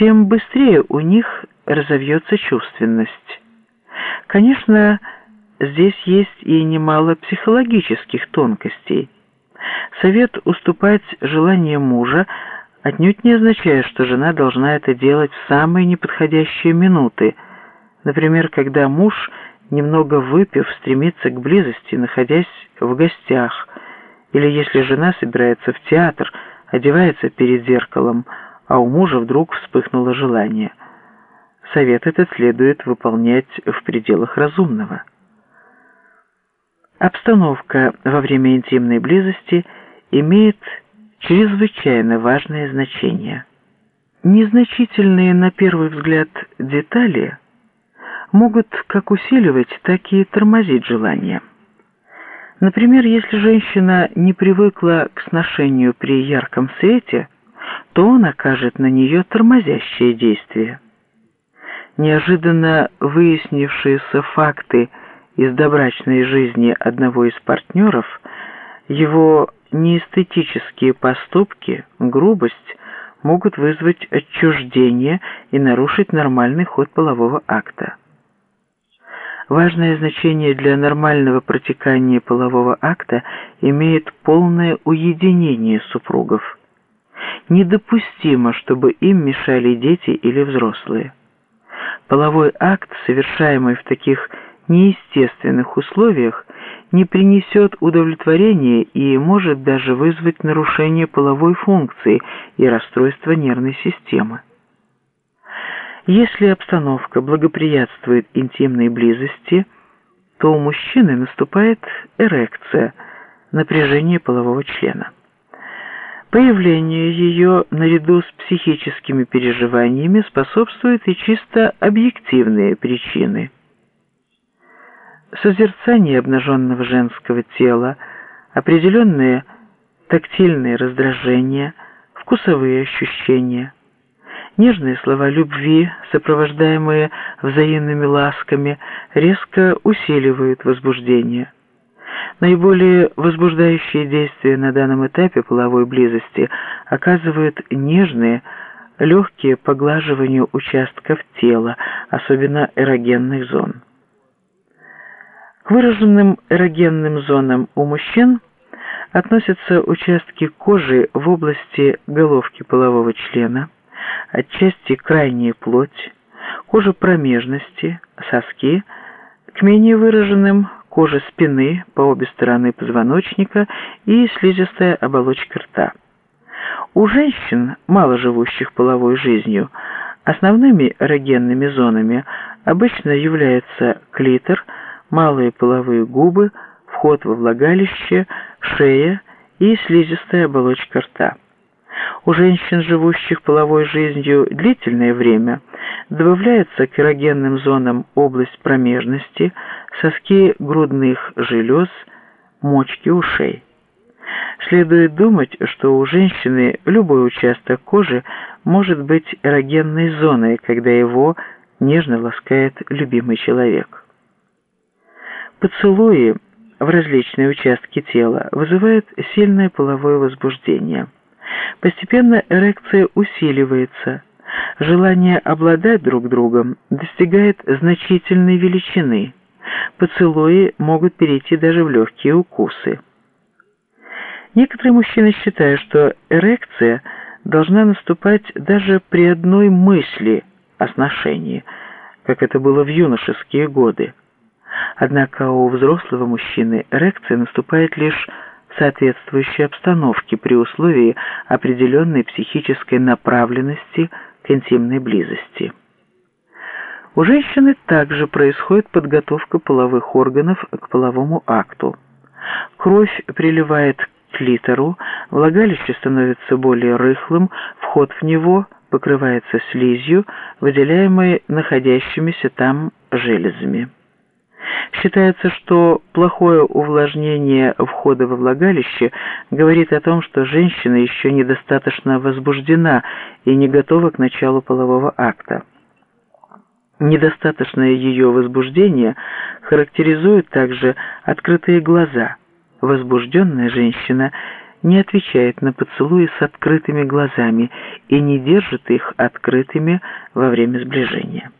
тем быстрее у них разовьется чувственность. Конечно, здесь есть и немало психологических тонкостей. Совет уступать желанию мужа отнюдь не означает, что жена должна это делать в самые неподходящие минуты, например, когда муж, немного выпив, стремится к близости, находясь в гостях, или если жена собирается в театр, одевается перед зеркалом, а у мужа вдруг вспыхнуло желание. Совет этот следует выполнять в пределах разумного. Обстановка во время интимной близости имеет чрезвычайно важное значение. Незначительные на первый взгляд детали могут как усиливать, так и тормозить желание. Например, если женщина не привыкла к сношению при ярком свете, то он окажет на нее тормозящее действие. Неожиданно выяснившиеся факты из добрачной жизни одного из партнеров, его неэстетические поступки, грубость могут вызвать отчуждение и нарушить нормальный ход полового акта. Важное значение для нормального протекания полового акта имеет полное уединение супругов. Недопустимо, чтобы им мешали дети или взрослые. Половой акт, совершаемый в таких неестественных условиях, не принесет удовлетворения и может даже вызвать нарушение половой функции и расстройство нервной системы. Если обстановка благоприятствует интимной близости, то у мужчины наступает эрекция, напряжение полового члена. Появлению ее наряду с психическими переживаниями способствуют и чисто объективные причины. Созерцание обнаженного женского тела, определенные тактильные раздражения, вкусовые ощущения – Нежные слова любви, сопровождаемые взаимными ласками, резко усиливают возбуждение. Наиболее возбуждающие действия на данном этапе половой близости оказывают нежные, легкие поглаживания участков тела, особенно эрогенных зон. К выраженным эрогенным зонам у мужчин относятся участки кожи в области головки полового члена, отчасти крайняя плоть, кожа промежности, соски, к менее выраженным кожа спины по обе стороны позвоночника и слизистая оболочка рта. У женщин, мало живущих половой жизнью, основными эрогенными зонами обычно являются клитор, малые половые губы, вход во влагалище, шея и слизистая оболочка рта. У женщин, живущих половой жизнью длительное время, добавляется к эрогенным зонам область промежности, соски грудных желез, мочки ушей. Следует думать, что у женщины любой участок кожи может быть эрогенной зоной, когда его нежно ласкает любимый человек. Поцелуи в различные участки тела вызывают сильное половое возбуждение – Постепенно эрекция усиливается. Желание обладать друг другом достигает значительной величины. Поцелуи могут перейти даже в легкие укусы. Некоторые мужчины считают, что эрекция должна наступать даже при одной мысли о сношении, как это было в юношеские годы. Однако у взрослого мужчины эрекция наступает лишь соответствующей обстановке при условии определенной психической направленности к интимной близости. У женщины также происходит подготовка половых органов к половому акту. Кровь приливает к литеру, влагалище становится более рыхлым, вход в него покрывается слизью, выделяемой находящимися там железами. Считается, что плохое увлажнение входа во влагалище говорит о том, что женщина еще недостаточно возбуждена и не готова к началу полового акта. Недостаточное ее возбуждение характеризует также открытые глаза. Возбужденная женщина не отвечает на поцелуи с открытыми глазами и не держит их открытыми во время сближения.